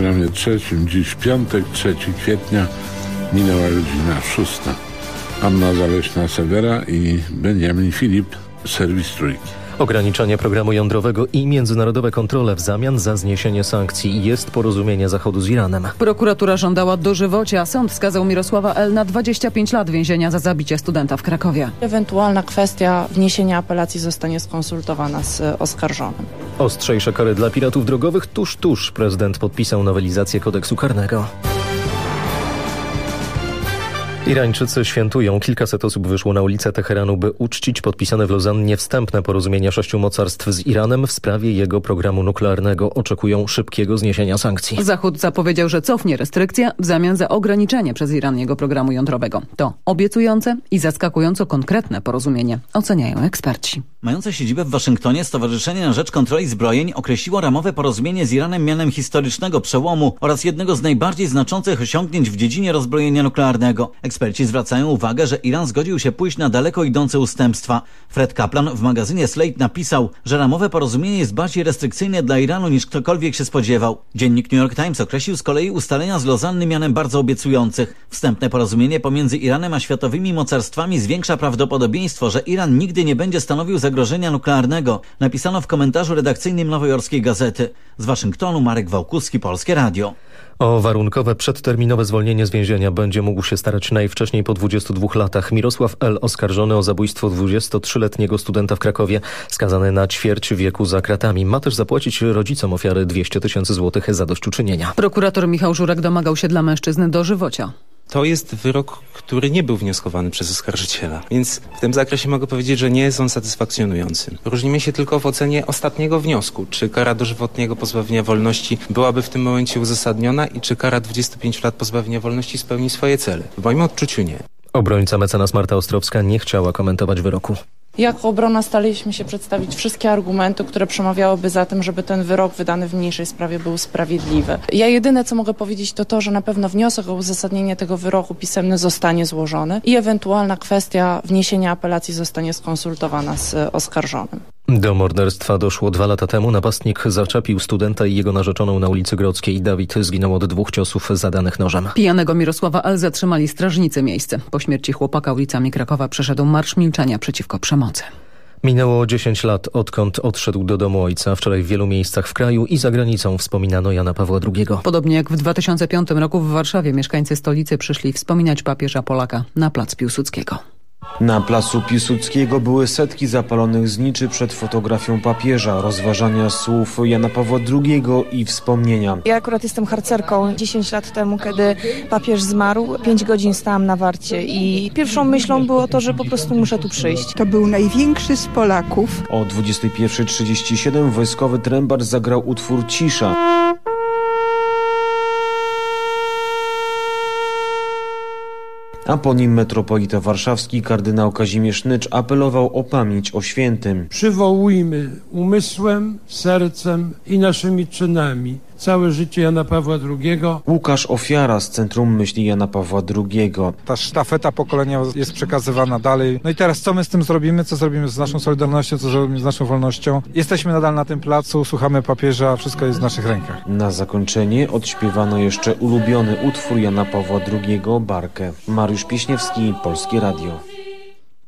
programie trzecim. Dziś piątek, 3 kwietnia, minęła godzina szósta. Anna Zaleśna-Severa i Benjamin Filip, serwis Trójki. Ograniczenie programu jądrowego i międzynarodowe kontrole w zamian za zniesienie sankcji. Jest porozumienie Zachodu z Iranem. Prokuratura żądała dożywocia. Sąd skazał Mirosława L. na 25 lat więzienia za zabicie studenta w Krakowie. Ewentualna kwestia wniesienia apelacji zostanie skonsultowana z oskarżonym. Ostrzejsze kary dla piratów drogowych tuż, tuż. Prezydent podpisał nowelizację kodeksu karnego. Irańczycy świętują. Kilkaset osób wyszło na ulicę Teheranu, by uczcić podpisane w Lozannie wstępne porozumienie sześciu mocarstw z Iranem w sprawie jego programu nuklearnego. Oczekują szybkiego zniesienia sankcji. Zachód zapowiedział, że cofnie restrykcje w zamian za ograniczenie przez Iran jego programu jądrowego. To obiecujące i zaskakująco konkretne porozumienie, oceniają eksperci. Mające siedzibę w Waszyngtonie Stowarzyszenie na Rzecz Kontroli Zbrojeń określiło ramowe porozumienie z Iranem mianem historycznego przełomu oraz jednego z najbardziej znaczących osiągnięć w dziedzinie rozbrojenia nuklearnego. Eksperci zwracają uwagę, że Iran zgodził się pójść na daleko idące ustępstwa. Fred Kaplan w magazynie Slate napisał, że ramowe porozumienie jest bardziej restrykcyjne dla Iranu niż ktokolwiek się spodziewał. Dziennik New York Times określił z kolei ustalenia z Lozanny mianem bardzo obiecujących. Wstępne porozumienie pomiędzy Iranem a światowymi mocarstwami zwiększa prawdopodobieństwo, że Iran nigdy nie będzie stanowił zagrożenia nuklearnego, napisano w komentarzu redakcyjnym nowojorskiej gazety. Z Waszyngtonu Marek Wałkuski, Polskie Radio. O warunkowe przedterminowe zwolnienie z więzienia będzie mógł się starać najwcześniej po 22 latach. Mirosław L. oskarżony o zabójstwo 23-letniego studenta w Krakowie, skazany na ćwierć wieku za kratami. Ma też zapłacić rodzicom ofiary 200 tysięcy złotych zadośćuczynienia. Prokurator Michał Żurek domagał się dla mężczyzny dożywocia. To jest wyrok, który nie był wnioskowany przez oskarżyciela, więc w tym zakresie mogę powiedzieć, że nie jest on satysfakcjonujący. Różnimy się tylko w ocenie ostatniego wniosku, czy kara dożywotniego pozbawienia wolności byłaby w tym momencie uzasadniona i czy kara 25 lat pozbawienia wolności spełni swoje cele. W moim odczuciu nie. Obrońca mecenas Marta Ostrowska nie chciała komentować wyroku. Jako obrona staraliśmy się przedstawić wszystkie argumenty, które przemawiałyby za tym, żeby ten wyrok wydany w mniejszej sprawie był sprawiedliwy. Ja jedyne, co mogę powiedzieć, to to, że na pewno wniosek o uzasadnienie tego wyroku pisemny zostanie złożony i ewentualna kwestia wniesienia apelacji zostanie skonsultowana z oskarżonym. Do morderstwa doszło dwa lata temu. Napastnik zaczepił studenta i jego narzeczoną na ulicy Grodzkiej. Dawid zginął od dwóch ciosów zadanych nożem. Pijanego Mirosława L. zatrzymali strażnicy miejsce. Po śmierci chłopaka ulicami Krakowa przeszedł marsz milczenia przeciwko przemocy. Minęło 10 lat, odkąd odszedł do domu ojca. Wczoraj w wielu miejscach w kraju i za granicą wspominano Jana Pawła II. Podobnie jak w 2005 roku w Warszawie mieszkańcy stolicy przyszli wspominać papieża Polaka na plac Piłsudskiego. Na placu Piłsudskiego były setki zapalonych zniczy przed fotografią papieża, rozważania słów Jana Pawła II i wspomnienia. Ja akurat jestem harcerką. 10 lat temu, kiedy papież zmarł, 5 godzin stałam na warcie i pierwszą myślą było to, że po prostu muszę tu przyjść. To był największy z Polaków. O 21.37 wojskowy trębacz zagrał utwór Cisza. A po nim metropolita warszawski kardynał Kazimierz Nycz apelował o pamięć o świętym. Przywołujmy umysłem, sercem i naszymi czynami całe życie Jana Pawła II. Łukasz Ofiara z Centrum Myśli Jana Pawła II. Ta sztafeta pokolenia jest przekazywana dalej. No i teraz co my z tym zrobimy? Co zrobimy z naszą solidarnością? Co zrobimy z naszą wolnością? Jesteśmy nadal na tym placu, słuchamy papieża, wszystko jest w naszych rękach. Na zakończenie odśpiewano jeszcze ulubiony utwór Jana Pawła II, Barkę. Mariusz Pieśniewski, Polskie Radio.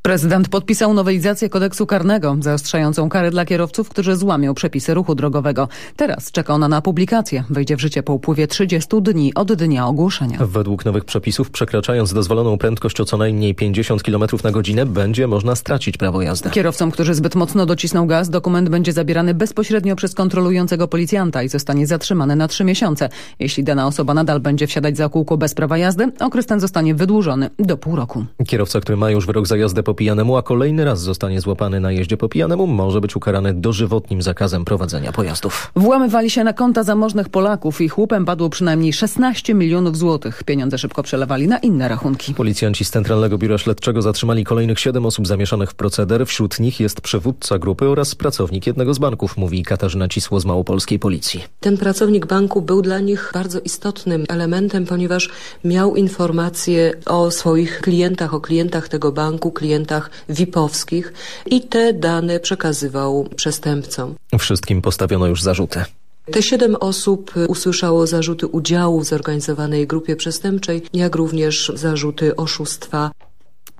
Prezydent podpisał nowelizację kodeksu karnego, zaostrzającą kary dla kierowców, którzy złamią przepisy ruchu drogowego. Teraz czeka ona na publikację. Wejdzie w życie po upływie 30 dni od dnia ogłoszenia. Według nowych przepisów, przekraczając dozwoloną prędkość o co najmniej 50 km na godzinę, będzie można stracić prawo jazdy. Kierowcom, którzy zbyt mocno docisną gaz, dokument będzie zabierany bezpośrednio przez kontrolującego policjanta i zostanie zatrzymany na trzy miesiące. Jeśli dana osoba nadal będzie wsiadać za kółko bez prawa jazdy, okres ten zostanie wydłużony do pół roku. Kierowca, który ma już wyrok za jazdę po pijanemu, a kolejny raz zostanie złapany na jeździe po pijanemu, może być ukarany dożywotnim zakazem prowadzenia pojazdów. Włamywali się na konta zamożnych Polaków i chłupem padło przynajmniej 16 milionów złotych. Pieniądze szybko przelewali na inne rachunki. Policjanci z Centralnego Biura Śledczego zatrzymali kolejnych siedem osób zamieszanych w proceder. Wśród nich jest przywódca grupy oraz pracownik jednego z banków, mówi Katarzyna Cisło z Małopolskiej Policji. Ten pracownik banku był dla nich bardzo istotnym elementem, ponieważ miał informacje o swoich klientach, o klientach tego banku, klientach VIP-owskich i te dane przekazywał przestępcom. Wszystkim postawiono już zarzuty. Te siedem osób usłyszało zarzuty udziału w zorganizowanej grupie przestępczej, jak również zarzuty oszustwa.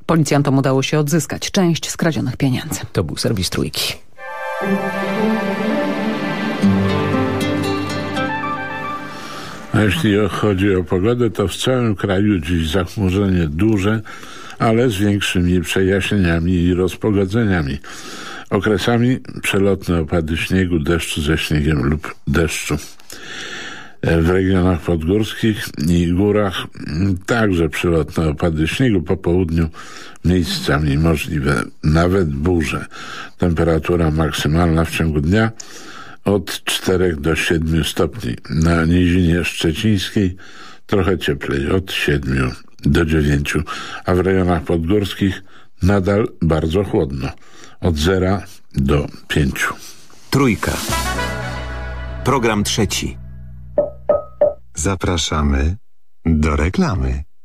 Policjantom udało się odzyskać część skradzionych pieniędzy. To był serwis Trójki. A jeśli chodzi o pogodę, to w całym kraju dziś zachmurzenie duże, ale z większymi przejaśnieniami i rozpogodzeniami. Okresami przelotne opady śniegu, deszczu ze śniegiem lub deszczu. W regionach podgórskich i górach także przelotne opady śniegu po południu miejscami możliwe, nawet burze. Temperatura maksymalna w ciągu dnia od 4 do 7 stopni. Na nizinie szczecińskiej trochę cieplej, od 7 do 9, a w rejonach podgórskich nadal bardzo chłodno, od 0 do 5. Trójka. Program trzeci. Zapraszamy do reklamy.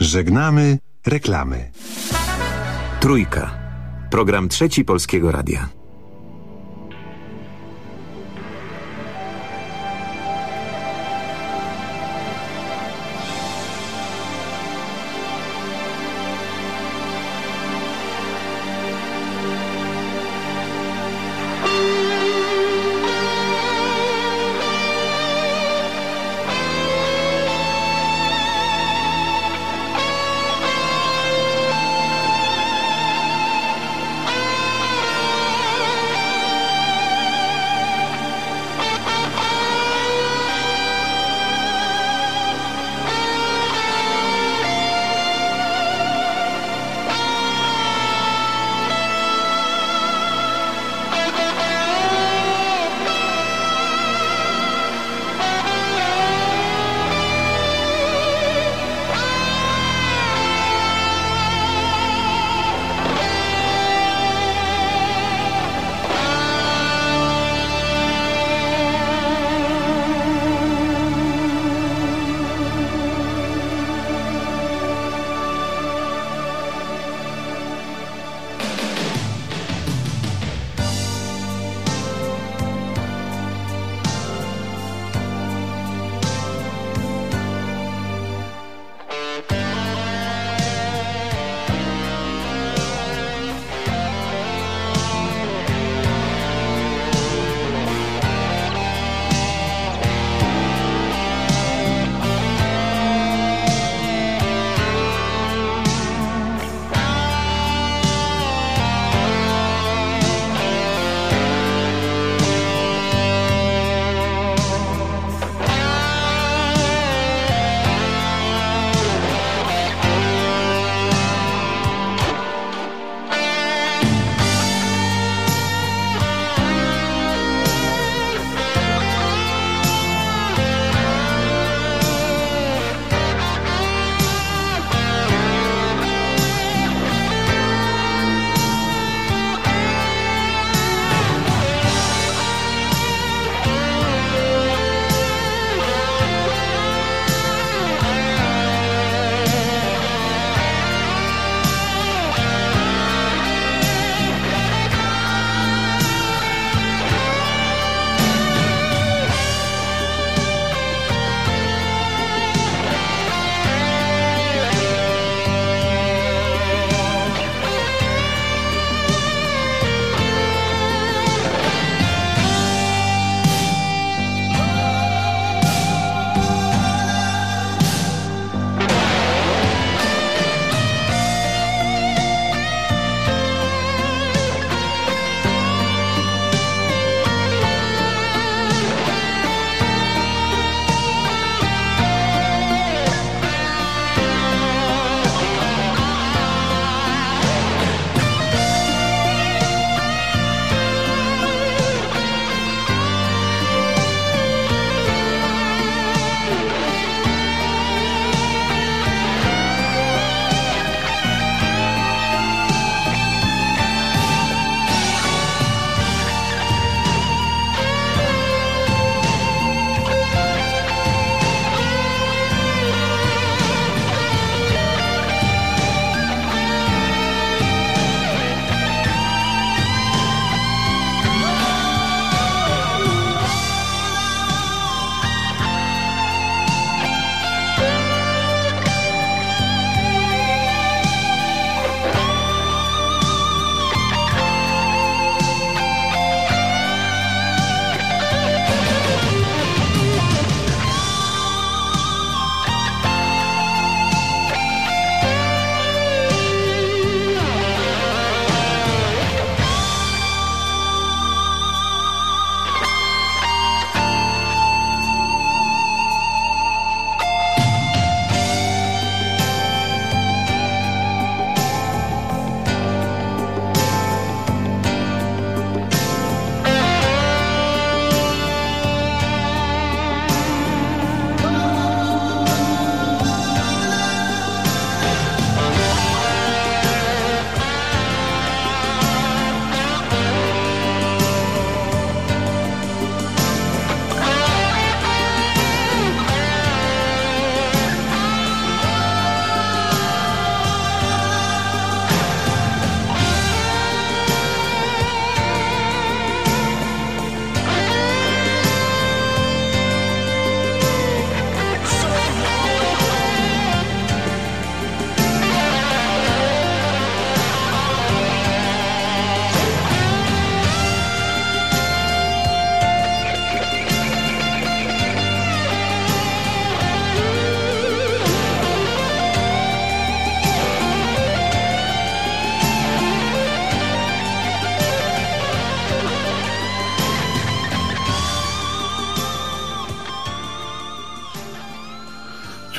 Żegnamy reklamy. Trójka. Program trzeci Polskiego Radia.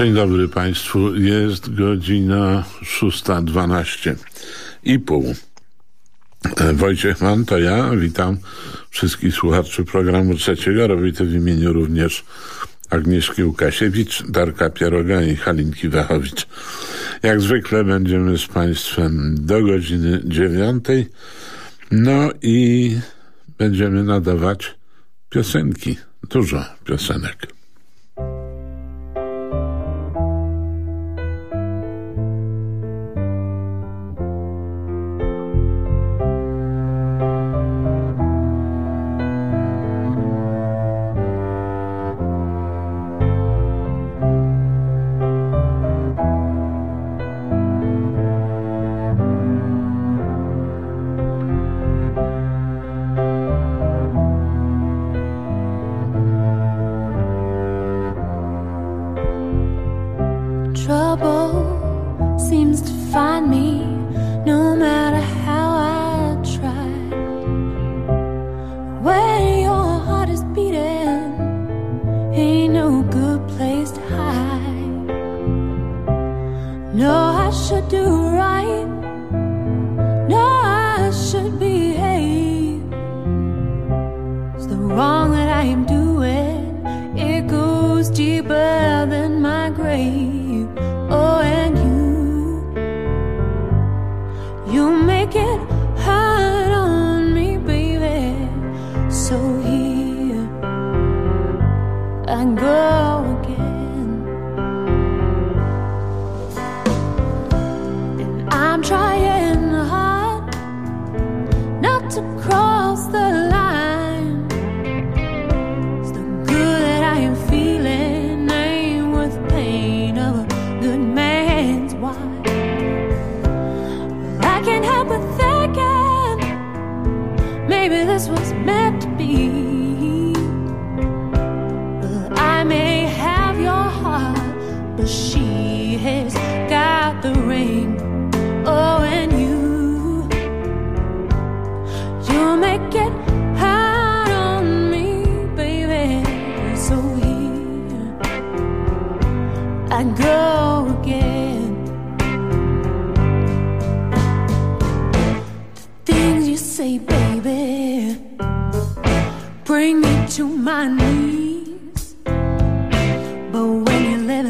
Dzień dobry Państwu. Jest godzina 6.12 i pół. E, Wojciech Mann, to ja. Witam wszystkich słuchaczy programu trzeciego. Robię to w imieniu również Agnieszki Łukasiewicz, Darka Pieroga i Halinki Wachowicz. Jak zwykle będziemy z Państwem do godziny dziewiątej. No i będziemy nadawać piosenki. Dużo piosenek.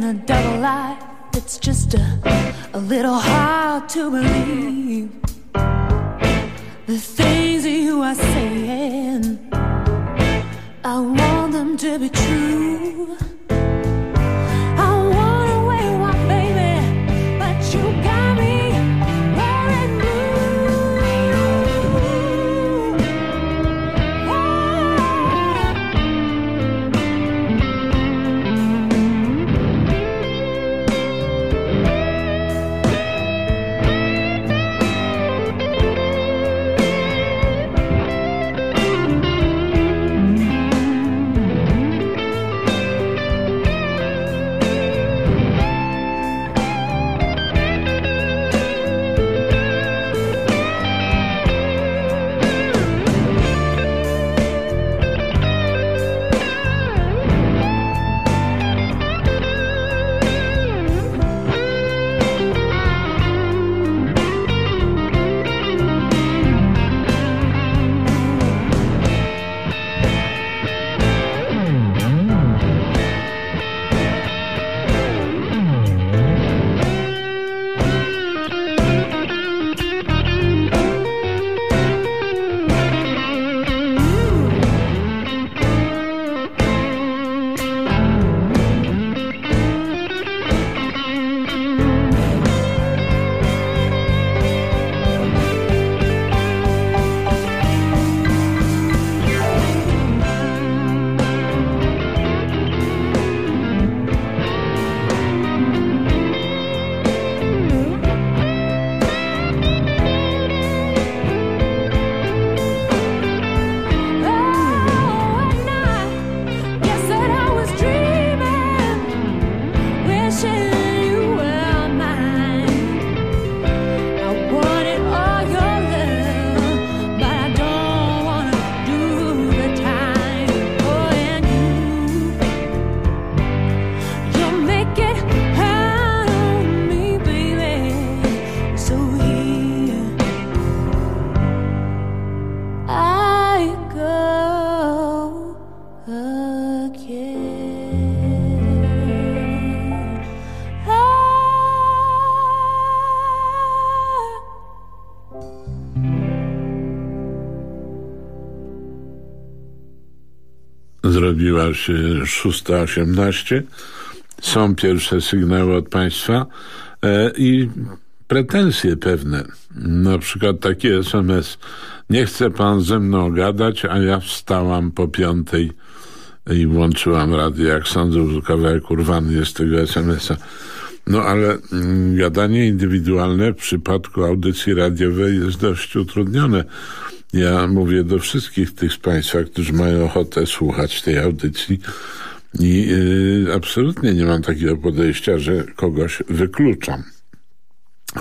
living a double life—it's just a, a little hard to believe. The things you are saying, I want them to be się 6.18. Są pierwsze sygnały od państwa e, i pretensje pewne. Na przykład taki SMS. Nie chce pan ze mną gadać, a ja wstałam po piątej i włączyłam radio. Jak sądzę, kawałek urwany jest tego SMS-a. No ale mm, gadanie indywidualne w przypadku audycji radiowej jest dość utrudnione. Ja mówię do wszystkich tych z Państwa, którzy mają ochotę słuchać tej audycji i yy, absolutnie nie mam takiego podejścia, że kogoś wykluczam.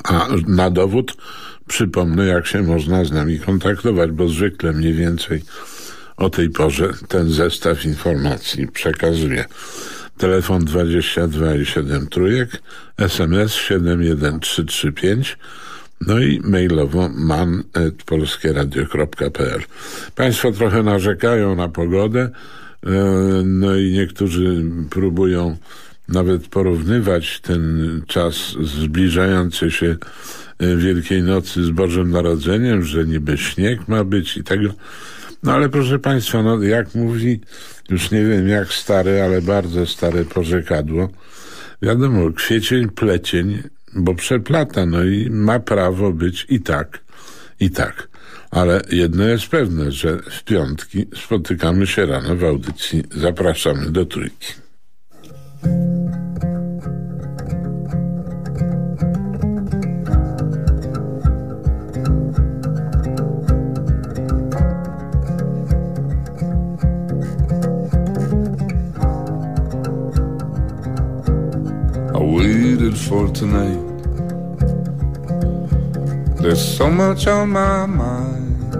A na dowód przypomnę, jak się można z nami kontaktować, bo zwykle mniej więcej o tej porze ten zestaw informacji przekazuje. Telefon 22 i 7 trójek, SMS 71335, no i mailowo man.polskieradio.pl. Państwo trochę narzekają na pogodę, e, no i niektórzy próbują nawet porównywać ten czas zbliżający się e, Wielkiej Nocy z Bożym Narodzeniem, że niby śnieg ma być i tego. No ale proszę Państwa, no jak mówi, już nie wiem jak stare, ale bardzo stare porzekadło, wiadomo, kwiecień, plecień, bo przeplata, no i ma prawo być i tak, i tak. Ale jedno jest pewne, że w piątki spotykamy się rano w audycji. Zapraszamy do trójki. For tonight. There's so much on my mind.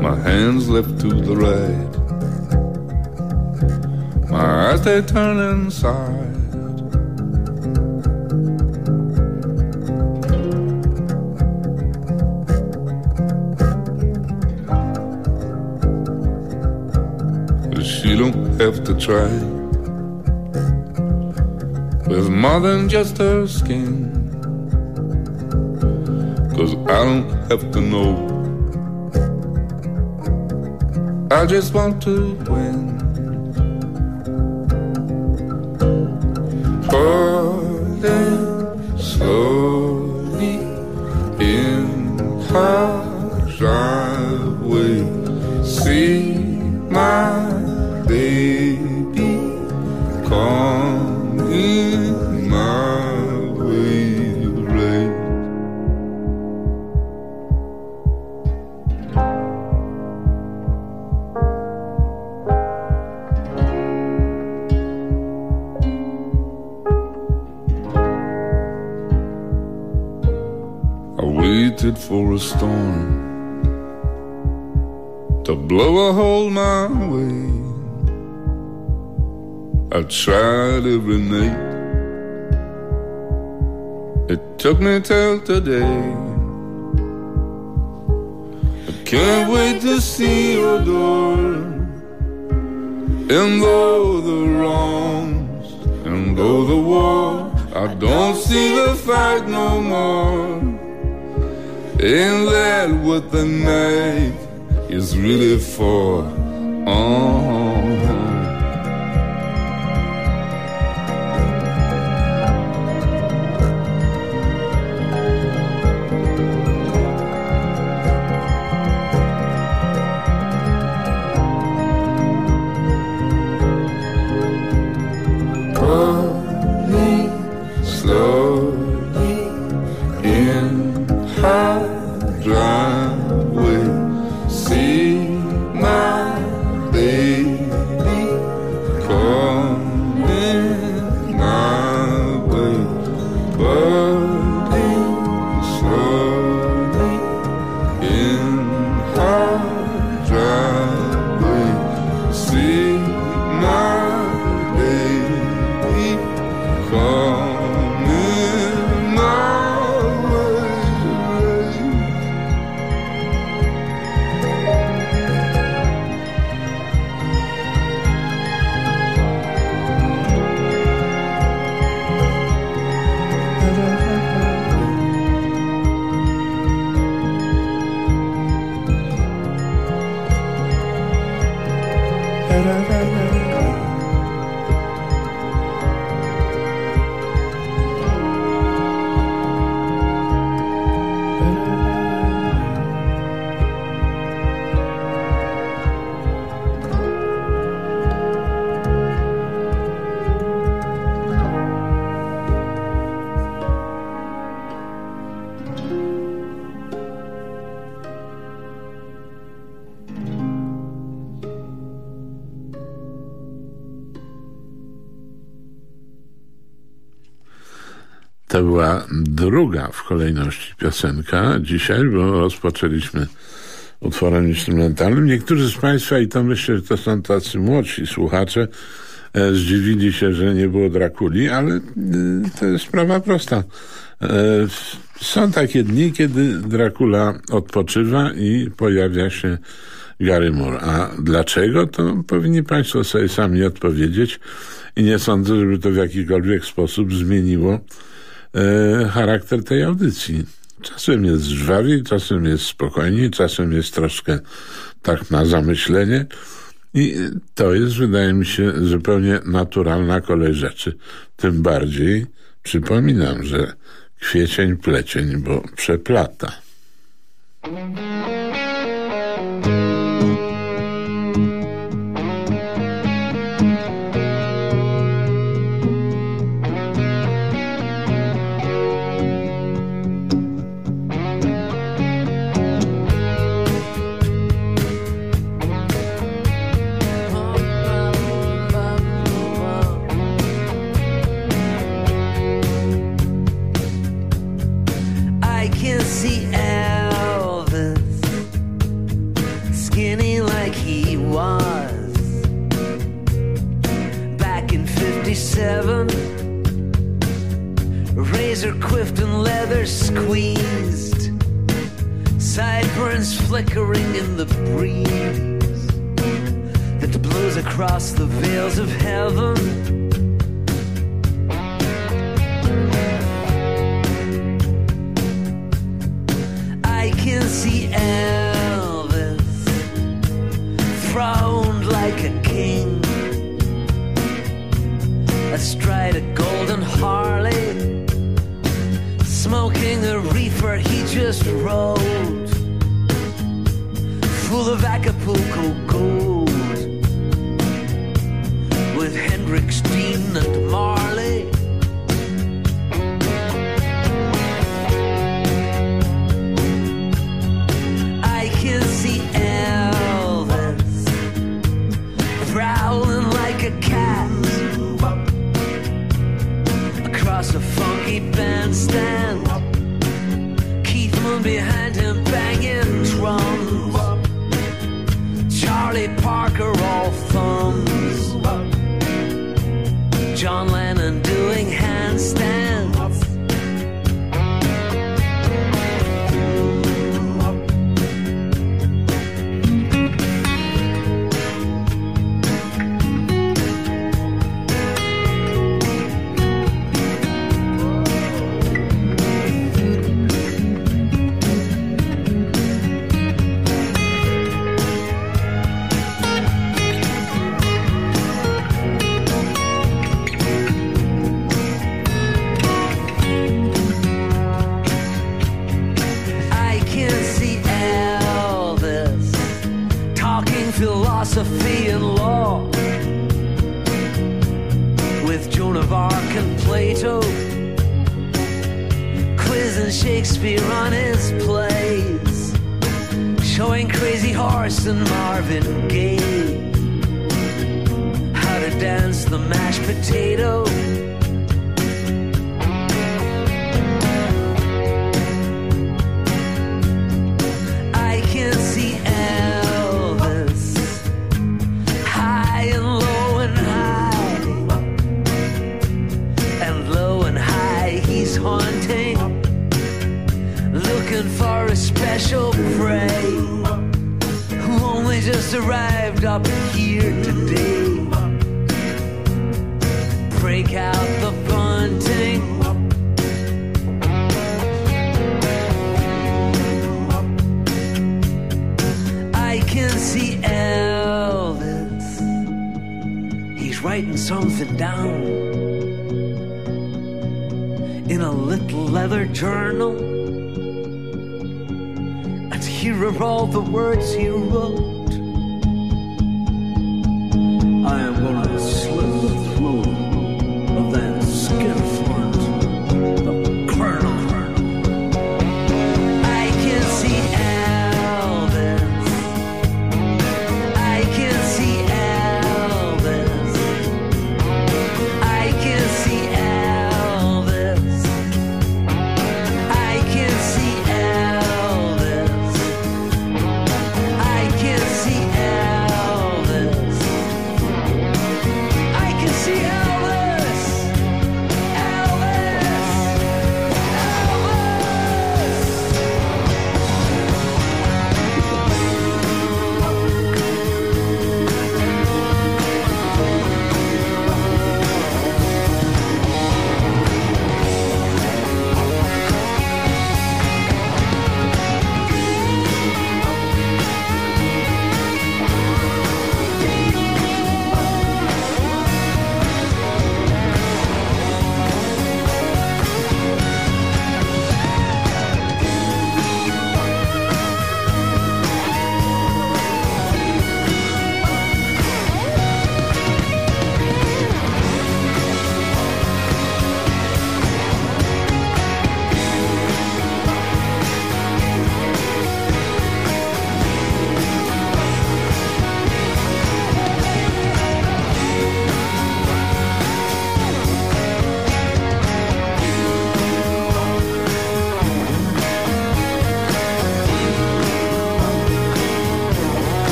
My hands left to the right. My eyes they turn inside. But she don't have to try with more than just her skin. Cause I don't have to know. I just want to win. Falling slowly in her driveway. See my baby coming for a storm to blow a hole my way. I tried every night. Took me till today. I can't wait to see your door. And though the wrongs, and though the war, I don't see the fight no more. Ain't that what the night is really for? Oh. Była druga w kolejności piosenka dzisiaj, bo rozpoczęliśmy utworem instrumentalnym. Niektórzy z Państwa, i to myślę, że to są tacy młodsi słuchacze, e, zdziwili się, że nie było Drakuli, ale e, to jest sprawa prosta. E, są takie dni, kiedy Dracula odpoczywa i pojawia się Gary Moore. A dlaczego? To powinni Państwo sobie sami odpowiedzieć i nie sądzę, żeby to w jakikolwiek sposób zmieniło e, charakter tej audycji. Czasem jest żwawiej, czasem jest spokojniej, czasem jest troszkę tak na zamyślenie. I to jest, wydaje mi się, zupełnie naturalna kolej rzeczy. Tym bardziej przypominam, że kwiecień, plecień, bo przeplata.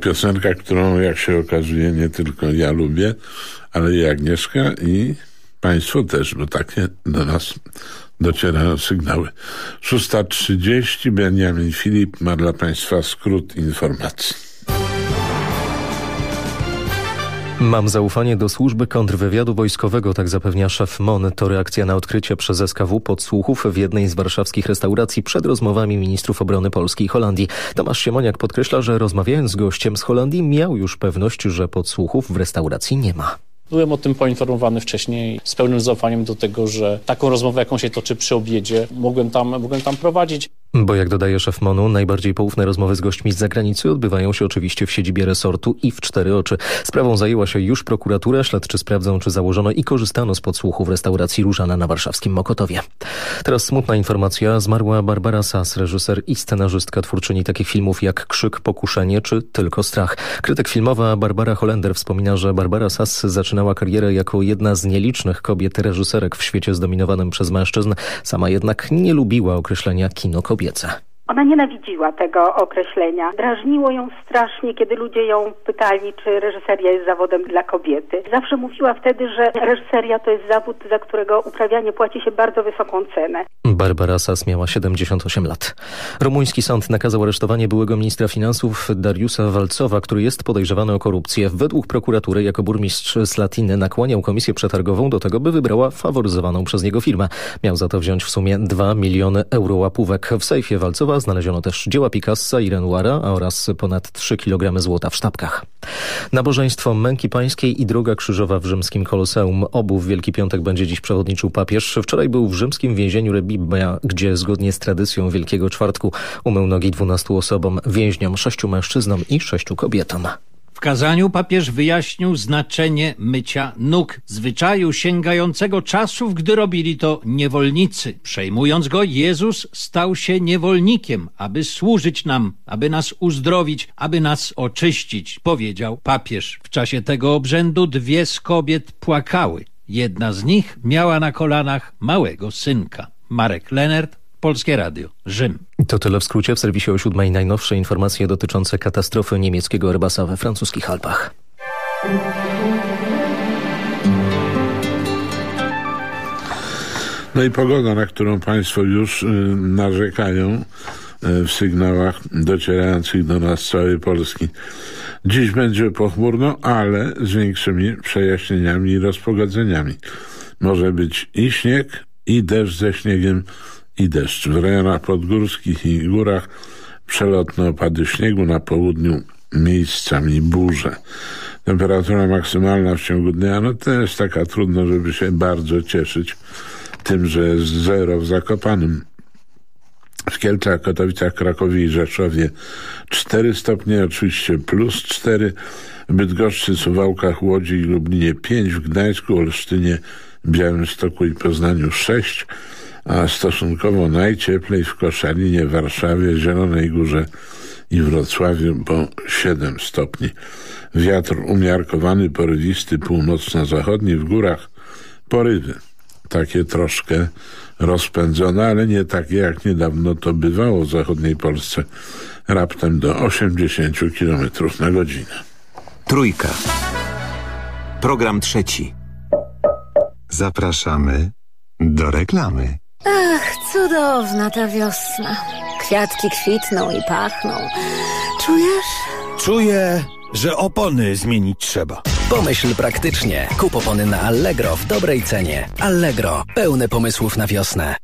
Piosenka, którą jak się okazuje nie tylko ja lubię, ale i Agnieszka i Państwo też, bo takie do nas docierają sygnały. 6.30 Benjamin Filip ma dla Państwa skrót informacji. Mam zaufanie do służby kontrwywiadu wojskowego, tak zapewnia szef MON. To reakcja na odkrycie przez SKW podsłuchów w jednej z warszawskich restauracji przed rozmowami ministrów obrony Polski i Holandii. Tomasz Siemoniak podkreśla, że rozmawiając z gościem z Holandii miał już pewność, że podsłuchów w restauracji nie ma. Byłem o tym poinformowany wcześniej z pełnym zaufaniem do tego, że taką rozmowę, jaką się toczy przy obiedzie, mogłem tam, mogłem tam prowadzić. Bo jak dodaje szef MONU, najbardziej poufne rozmowy z gośćmi z zagranicy odbywają się oczywiście w siedzibie resortu i w cztery oczy. Sprawą zajęła się już prokuratura. Śledczy sprawdzą, czy założono i korzystano z podsłuchu w restauracji Różana na warszawskim Mokotowie. Teraz smutna informacja. Zmarła Barbara Sass, reżyser i scenarzystka twórczyni takich filmów jak Krzyk, Pokuszenie czy Tylko Strach. Krytyk filmowa Barbara Holender wspomina, że Barbara Sass zaczynała karierę jako jedna z nielicznych kobiet reżyserek w świecie zdominowanym przez mężczyzn. Sama jednak nie lubiła określenia kino рубец. Ona nienawidziła tego określenia. Drażniło ją strasznie, kiedy ludzie ją pytali, czy reżyseria jest zawodem dla kobiety. Zawsze mówiła wtedy, że reżyseria to jest zawód, za którego uprawianie płaci się bardzo wysoką cenę. Barbara Sas miała 78 lat. Rumuński sąd nakazał aresztowanie byłego ministra finansów Dariusa Walcowa, który jest podejrzewany o korupcję. Według prokuratury jako burmistrz Slatiny nakłaniał komisję przetargową do tego, by wybrała faworyzowaną przez niego firmę. Miał za to wziąć w sumie 2 miliony euro łapówek. W sejfie Walcowa znaleziono też dzieła Picassa i Renoira oraz ponad 3 kg złota w sztabkach. Nabożeństwo Męki Pańskiej i Droga Krzyżowa w rzymskim Koloseum. Obu w Wielki Piątek będzie dziś przewodniczył papież. Wczoraj był w rzymskim więzieniu Rebibia, gdzie zgodnie z tradycją Wielkiego Czwartku umył nogi 12 osobom, więźniom, sześciu mężczyznom i sześciu kobietom. W kazaniu papież wyjaśnił znaczenie mycia nóg, zwyczaju sięgającego czasów, gdy robili to niewolnicy. Przejmując go, Jezus stał się niewolnikiem, aby służyć nam, aby nas uzdrowić, aby nas oczyścić, powiedział papież. W czasie tego obrzędu dwie z kobiet płakały. Jedna z nich miała na kolanach małego synka. Marek Lenert, Polskie Radio, Rzym. To tyle w skrócie w serwisie o siódmej najnowsze informacje dotyczące katastrofy niemieckiego Airbusa we francuskich Alpach. No i pogoda, na którą Państwo już y, narzekają y, w sygnałach docierających do nas z całej Polski. Dziś będzie pochmurno, ale z większymi przejaśnieniami i rozpogodzeniami. Może być i śnieg, i deszcz ze śniegiem, i deszcz. W rejonach podgórskich i górach przelotne opady śniegu, na południu miejscami burze. Temperatura maksymalna w ciągu dnia, no jest taka trudno, żeby się bardzo cieszyć tym, że jest zero w Zakopanym. W Kielcach, Katowicach, Krakowie i Rzeszowie 4 stopnie, oczywiście plus 4, w Bydgoszczy, Suwałkach, Łodzi i Lublinie 5, w Gdańsku, Olsztynie, Białymstoku i Poznaniu 6, a stosunkowo najcieplej w Koszalinie, Warszawie, Zielonej Górze i Wrocławiu, bo 7 stopni. Wiatr umiarkowany, porywisty, północno-zachodni, w górach porywy. Takie troszkę rozpędzone, ale nie takie jak niedawno to bywało w zachodniej Polsce, raptem do 80 km na godzinę. Trójka. Program trzeci. Zapraszamy do reklamy. Ach, cudowna ta wiosna. Kwiatki kwitną i pachną. Czujesz? Czuję, że opony zmienić trzeba. Pomyśl praktycznie. Kup opony na Allegro w dobrej cenie. Allegro. Pełne pomysłów na wiosnę.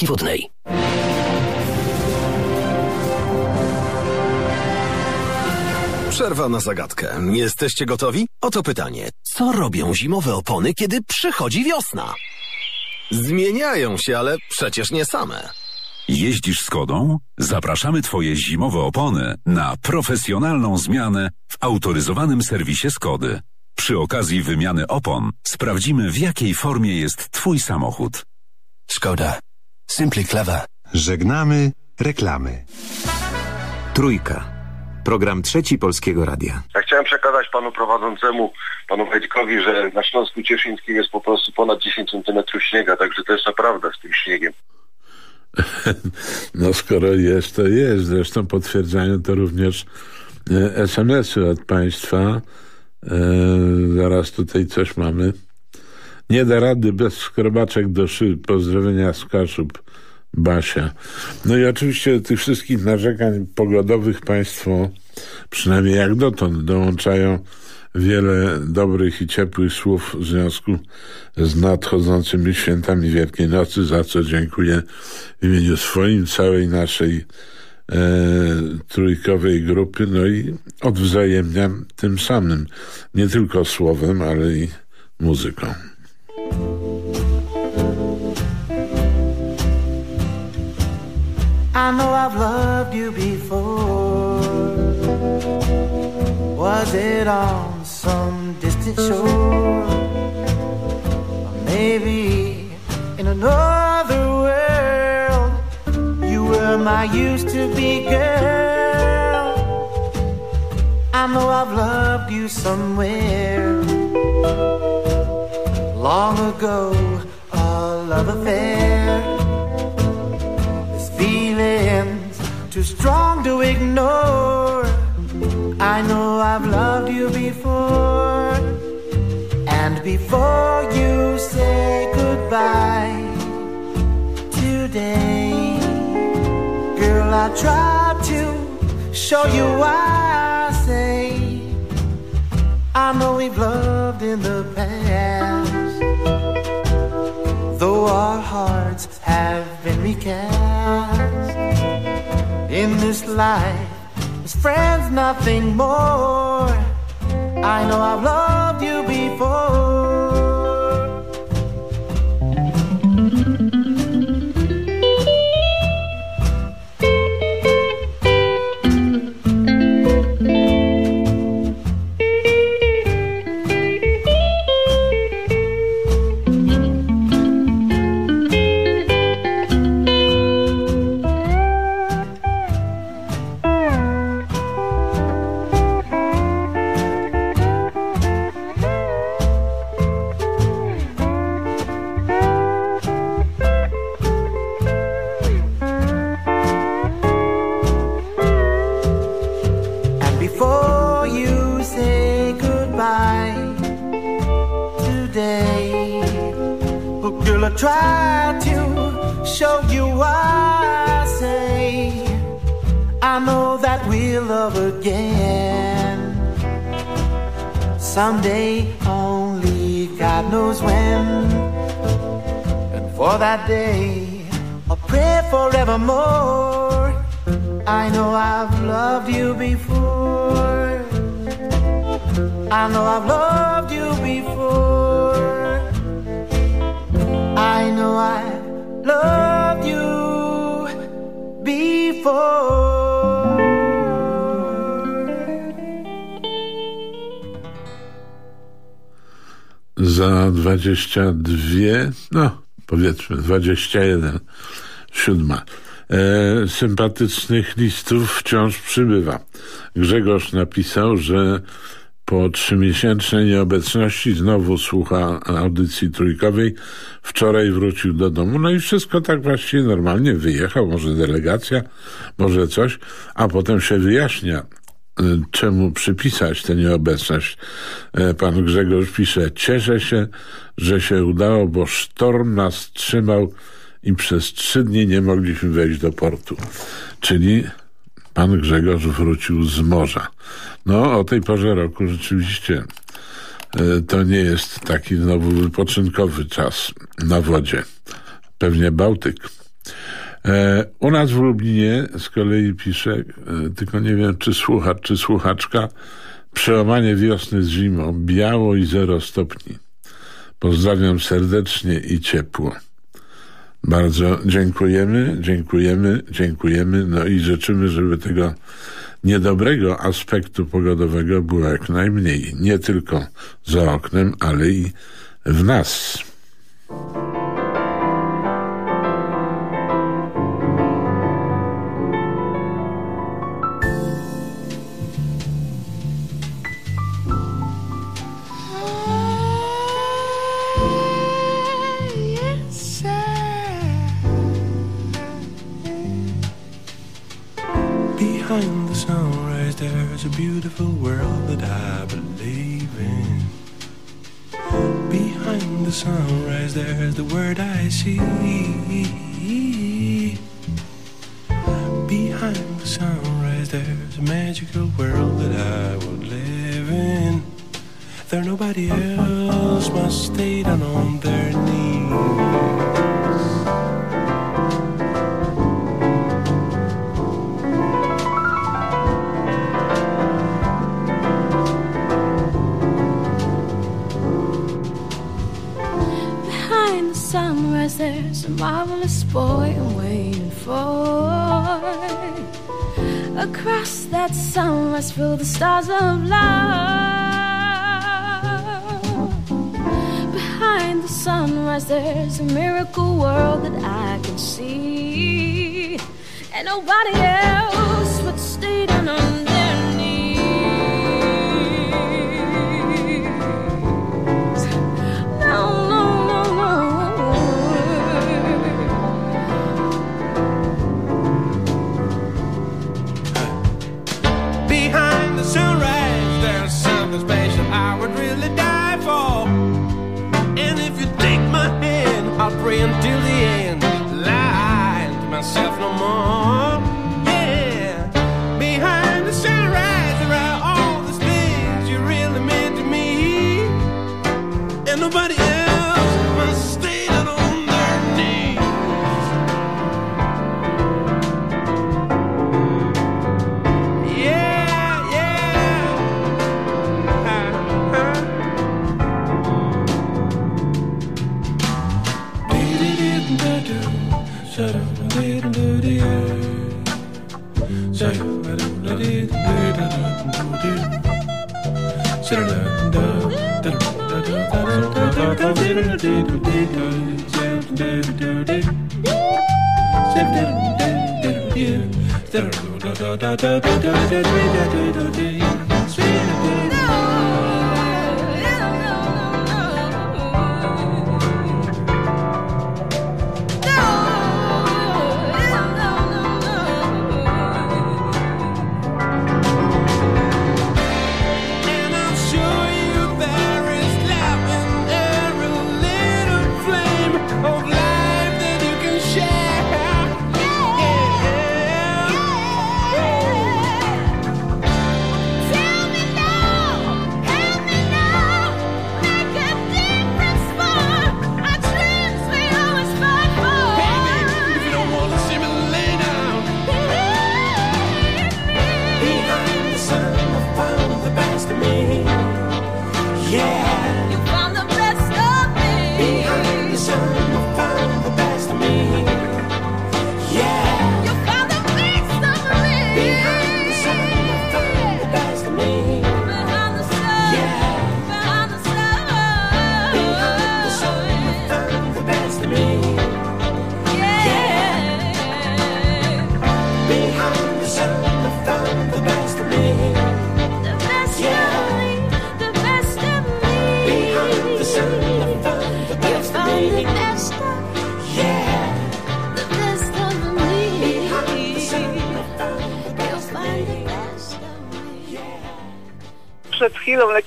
Wodnej. Przerwa na zagadkę. Jesteście gotowi? Oto pytanie. Co robią zimowe opony, kiedy przychodzi wiosna? Zmieniają się, ale przecież nie same. Jeździsz Skodą? Zapraszamy Twoje zimowe opony na profesjonalną zmianę w autoryzowanym serwisie Skody. Przy okazji wymiany opon sprawdzimy w jakiej formie jest Twój samochód. Skoda. Simply clever. Żegnamy reklamy. Trójka. Program trzeci Polskiego Radia. Ja chciałem przekazać panu prowadzącemu, panu Wojtkowi, że na Śląsku Cieszyńskim jest po prostu ponad 10 centymetrów śniega, także to jest naprawdę z tym śniegiem. No skoro jest, to jest. Zresztą potwierdzają to również e, SMS-y od państwa. E, zaraz tutaj coś mamy. Nie da rady bez skrobaczek do szyb. Pozdrowienia z Kaszub. Basia. No i oczywiście tych wszystkich narzekań pogodowych państwo, przynajmniej jak dotąd, dołączają wiele dobrych i ciepłych słów w związku z nadchodzącymi świętami Wielkiej Nocy, za co dziękuję w imieniu swoim, całej naszej e, trójkowej grupy, no i odwzajemniam tym samym, nie tylko słowem, ale i muzyką. I know I've loved you before. Was it on some distant shore? Or maybe in another world, you were my used to be girl. I know I've loved you somewhere. Long ago, a love affair. This feelings too strong to ignore. I know I've loved you before, and before you say goodbye today, girl, I try to show you why I say I know we've loved in the past, though our hearts have been recast in this life as friends nothing more. I know i've loved you before day, I'll pray forevermore. I know I've loved you before. I know I've loved you before. I know I've loved you before. za 22, no powiedzmy 21, siódma. E, sympatycznych listów wciąż przybywa. Grzegorz napisał, że po trzymiesięcznej nieobecności znowu słucha audycji trójkowej. Wczoraj wrócił do domu, no i wszystko tak właściwie normalnie wyjechał, może delegacja, może coś, a potem się wyjaśnia, czemu przypisać tę nieobecność. Pan Grzegorz pisze, cieszę się, że się udało, bo sztorm nas trzymał i przez trzy dni nie mogliśmy wejść do portu. Czyli pan Grzegorz wrócił z morza. No, o tej porze roku rzeczywiście to nie jest taki znowu wypoczynkowy czas na wodzie. Pewnie Bałtyk. E, u nas w Lublinie z kolei pisze, e, tylko nie wiem czy słuchacz, czy słuchaczka, przełamanie wiosny z zimą, biało i zero stopni. Pozdrawiam serdecznie i ciepło. Bardzo dziękujemy, dziękujemy, dziękujemy. No i życzymy, żeby tego niedobrego aspektu pogodowego było jak najmniej. Nie tylko za oknem, ale i w nas. beautiful world that I believe in. Behind the sunrise, there's the word I see. Behind the sunrise, there's a magical world that I will live in. There nobody else, must stay down on their knees. Cause there's a marvelous boy I'm waiting for. Across that sunrise, fill the stars of love. Behind the sunrise there's a miracle world that I can see. And nobody else but staying on there until the end. Lying to myself no more. Yeah, behind the sunrise are all the things you really to me, and nobody. Else Yeah.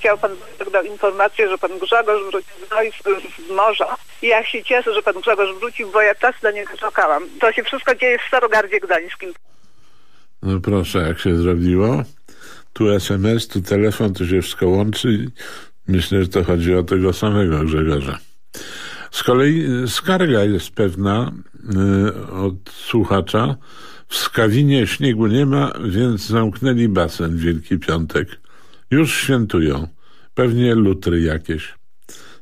chciał pan dał informację, że pan Grzegorz wrócił z, z morza. Ja się cieszę, że pan Grzegorz wrócił, bo ja czasu do niego czekałam. To się wszystko dzieje w Starogardzie Gdańskim. No proszę, jak się zrobiło? Tu SMS, tu telefon, tu się wszystko łączy. Myślę, że to chodzi o tego samego Grzegorza. Z kolei y, skarga jest pewna y, od słuchacza. W Skawinie śniegu nie ma, więc zamknęli basen Wielki Piątek. Już świętują. Pewnie lutry jakieś.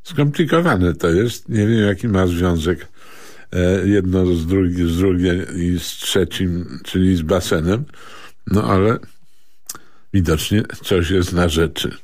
Skomplikowane to jest. Nie wiem, jaki ma związek e, jedno z, drugi, z drugim i z trzecim, czyli z basenem. No ale widocznie coś jest na rzeczy.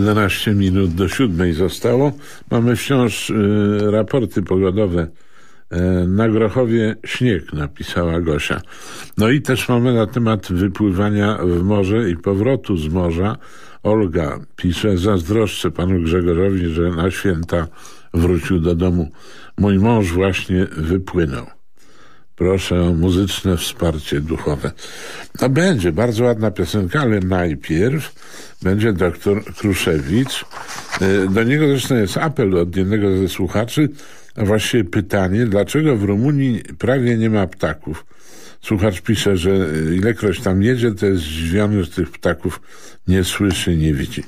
Jedenaście minut do siódmej zostało. Mamy wciąż y, raporty pogodowe. Y, na Grochowie śnieg, napisała Gosia. No i też mamy na temat wypływania w morze i powrotu z morza. Olga pisze, zazdroszczę panu Grzegorzowi, że na święta wrócił do domu. Mój mąż właśnie wypłynął. Proszę o muzyczne wsparcie duchowe. No będzie, bardzo ładna piosenka, ale najpierw będzie doktor Kruszewicz. E, do niego zresztą jest apel od jednego ze słuchaczy, a właściwie pytanie, dlaczego w Rumunii prawie nie ma ptaków? Słuchacz pisze, że ilekroć tam jedzie, to jest zdziwiony, że tych ptaków nie słyszy, nie widzi.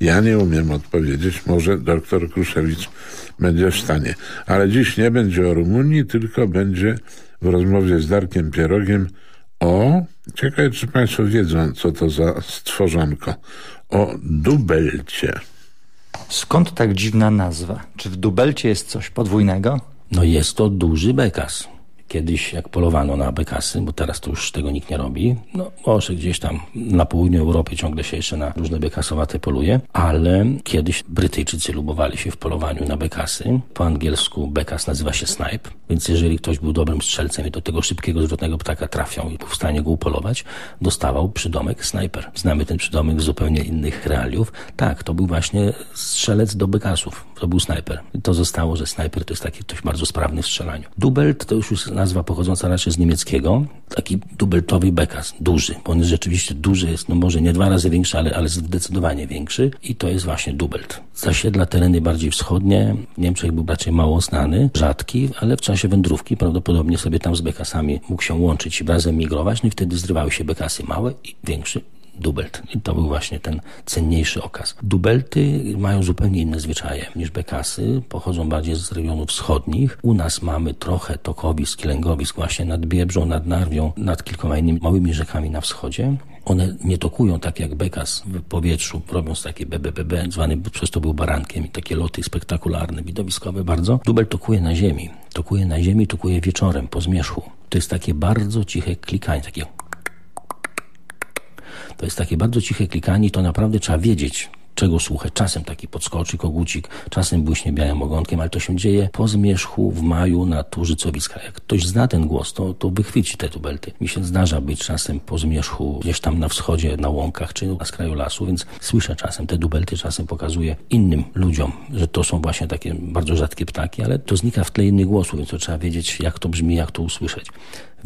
Ja nie umiem odpowiedzieć, może doktor Kruszewicz będzie w stanie. Ale dziś nie będzie o Rumunii, tylko będzie w rozmowie z Darkiem Pierogiem o, ciekawe czy Państwo wiedzą, co to za stworzonko, o dubelcie. Skąd tak dziwna nazwa? Czy w dubelcie jest coś podwójnego? No jest to duży bekas. Kiedyś jak polowano na bekasy, bo teraz to już tego nikt nie robi, no może gdzieś tam na południu Europy ciągle się jeszcze na różne bekasowate poluje, ale kiedyś Brytyjczycy lubowali się w polowaniu na bekasy. Po angielsku bekas nazywa się snipe, więc jeżeli ktoś był dobrym strzelcem i do tego szybkiego, zwrotnego ptaka trafiał i był w stanie go upolować, dostawał przydomek sniper. Znamy ten przydomek z zupełnie innych realiów. Tak, to był właśnie strzelec do bekasów. To był snajper. To zostało, że snajper to jest taki ktoś bardzo sprawny w strzelaniu. Dubelt to już jest nazwa pochodząca raczej z niemieckiego. Taki dubeltowy bekas, duży, bo on jest rzeczywiście duży, jest no może nie dwa razy większy, ale, ale zdecydowanie większy i to jest właśnie dubelt. Zasiedla tereny bardziej wschodnie. W Niemczech był raczej mało znany, rzadki, ale w czasie wędrówki prawdopodobnie sobie tam z bekasami mógł się łączyć i razem migrować, no i wtedy zrywały się bekasy małe i większe dubelt. I to był właśnie ten cenniejszy okaz. Dubelty mają zupełnie inne zwyczaje niż bekasy, pochodzą bardziej z regionów wschodnich. U nas mamy trochę tokowisk, lęgowisk właśnie nad Biebrzą, nad Narwią, nad kilkoma innymi małymi rzekami na wschodzie. One nie tokują tak jak bekas w powietrzu, robiąc takie BBBB, zwany przez to był barankiem i takie loty spektakularne, widowiskowe bardzo. Dubel tokuje na ziemi. Tokuje na ziemi, tokuje wieczorem, po zmierzchu. To jest takie bardzo ciche klikanie, takie to jest takie bardzo ciche klikanie, to naprawdę trzeba wiedzieć, czego słuchać. Czasem taki podskoczy kogucik, czasem błyśnie białym ogonkiem, ale to się dzieje po zmierzchu w maju na Turzycowiskach. Jak ktoś zna ten głos, to, to wychwyci te tubelty. Mi się zdarza być czasem po zmierzchu gdzieś tam na wschodzie, na łąkach, czy na skraju lasu, więc słyszę czasem te dubelty, czasem pokazuję innym ludziom, że to są właśnie takie bardzo rzadkie ptaki, ale to znika w tle innych głosów, więc to trzeba wiedzieć, jak to brzmi, jak to usłyszeć.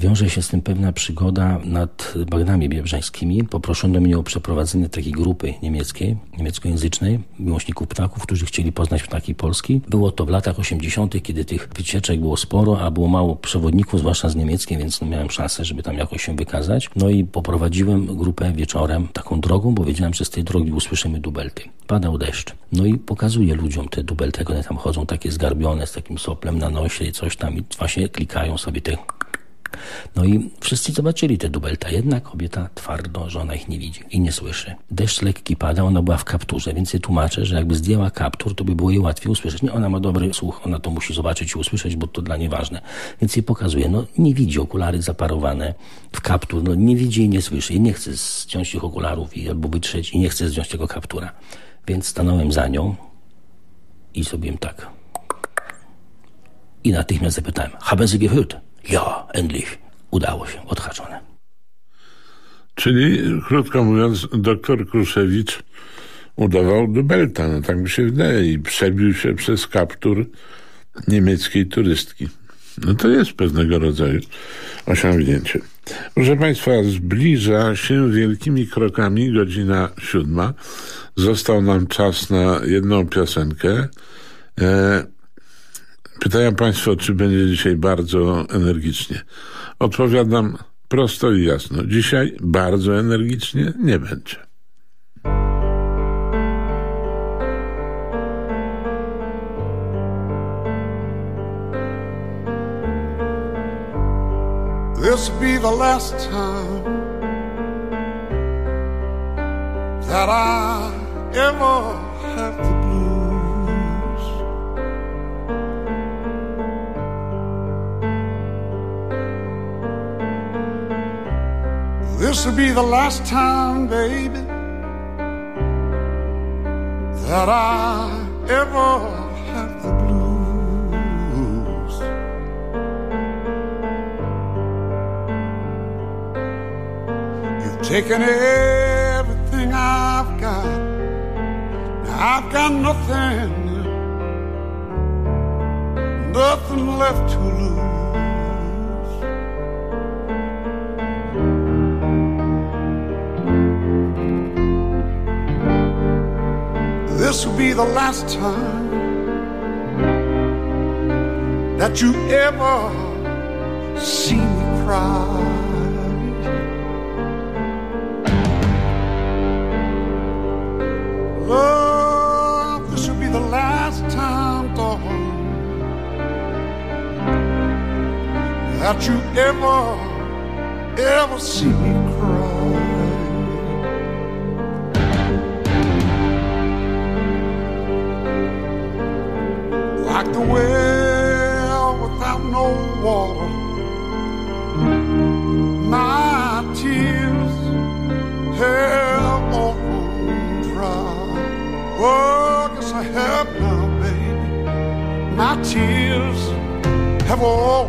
Wiąże się z tym pewna przygoda nad bagnami biebrzańskimi. Poproszono mnie o przeprowadzenie takiej grupy niemieckiej, niemieckojęzycznej, miłośników ptaków, którzy chcieli poznać ptaki polski. Było to w latach 80., kiedy tych wycieczek było sporo, a było mało przewodników, zwłaszcza z niemieckiej, więc no miałem szansę, żeby tam jakoś się wykazać. No i poprowadziłem grupę wieczorem taką drogą, bo wiedziałem, że z tej drogi usłyszymy dubelty. Padał deszcz. No i pokazuję ludziom te dubelty, jak one tam chodzą, takie zgarbione, z takim soplem na nosie i coś tam i właśnie klikają sobie te no i wszyscy zobaczyli te dubelta. Jedna kobieta twardo, że ona ich nie widzi i nie słyszy. Deszcz lekki pada, ona była w kapturze, więc ja tłumaczę, że jakby zdjęła kaptur, to by było jej łatwiej usłyszeć. Nie, ona ma dobry słuch, ona to musi zobaczyć i usłyszeć, bo to dla niej ważne. Więc jej pokazuje, no nie widzi okulary zaparowane w kaptur, no nie widzi i nie słyszy. I nie chce zdjąć tych okularów i albo wytrzeć i nie chce zdjąć tego kaptura. Więc stanąłem za nią i zrobiłem tak. I natychmiast zapytałem, haben Sie gehört? Ja, endlich. Udało się, odhaczone. Czyli, krótko mówiąc, doktor Kruszewicz udawał dubelta, no tak mi się wydaje, i przebił się przez kaptur niemieckiej turystki. No to jest pewnego rodzaju osiągnięcie. Proszę Państwa, zbliża się wielkimi krokami godzina siódma. Został nam czas na jedną piosenkę. E, Pytają Państwo, czy będzie dzisiaj bardzo energicznie. Odpowiadam prosto i jasno. Dzisiaj bardzo energicznie nie będzie. This be the last time that I ever have to This will be the last time, baby, that I ever have the blues. You've taken everything I've got. Now I've got nothing, nothing left to lose. This will be the last time that you ever see me cry. Love, this will be the last time, darling, that you ever, ever see me water. My tears have all run dry. Oh, guess I have now, baby. My tears have all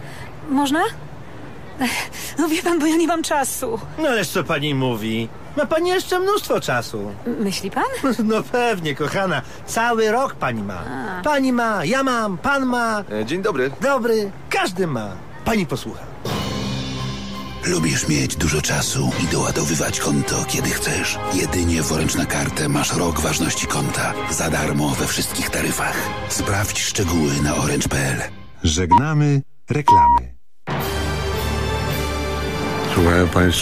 Można? No wie pan, bo ja nie mam czasu. No ależ co pani mówi? Ma pani jeszcze mnóstwo czasu. Myśli pan? No pewnie, kochana. Cały rok pani ma. A. Pani ma, ja mam, pan ma. E, Dzień dobry. Dobry, każdy ma. Pani posłucha. Lubisz mieć dużo czasu i doładowywać konto, kiedy chcesz. Jedynie w Orange na kartę masz rok ważności konta. Za darmo we wszystkich taryfach. Sprawdź szczegóły na orange.pl. Żegnamy reklamy. Słuchają Państwo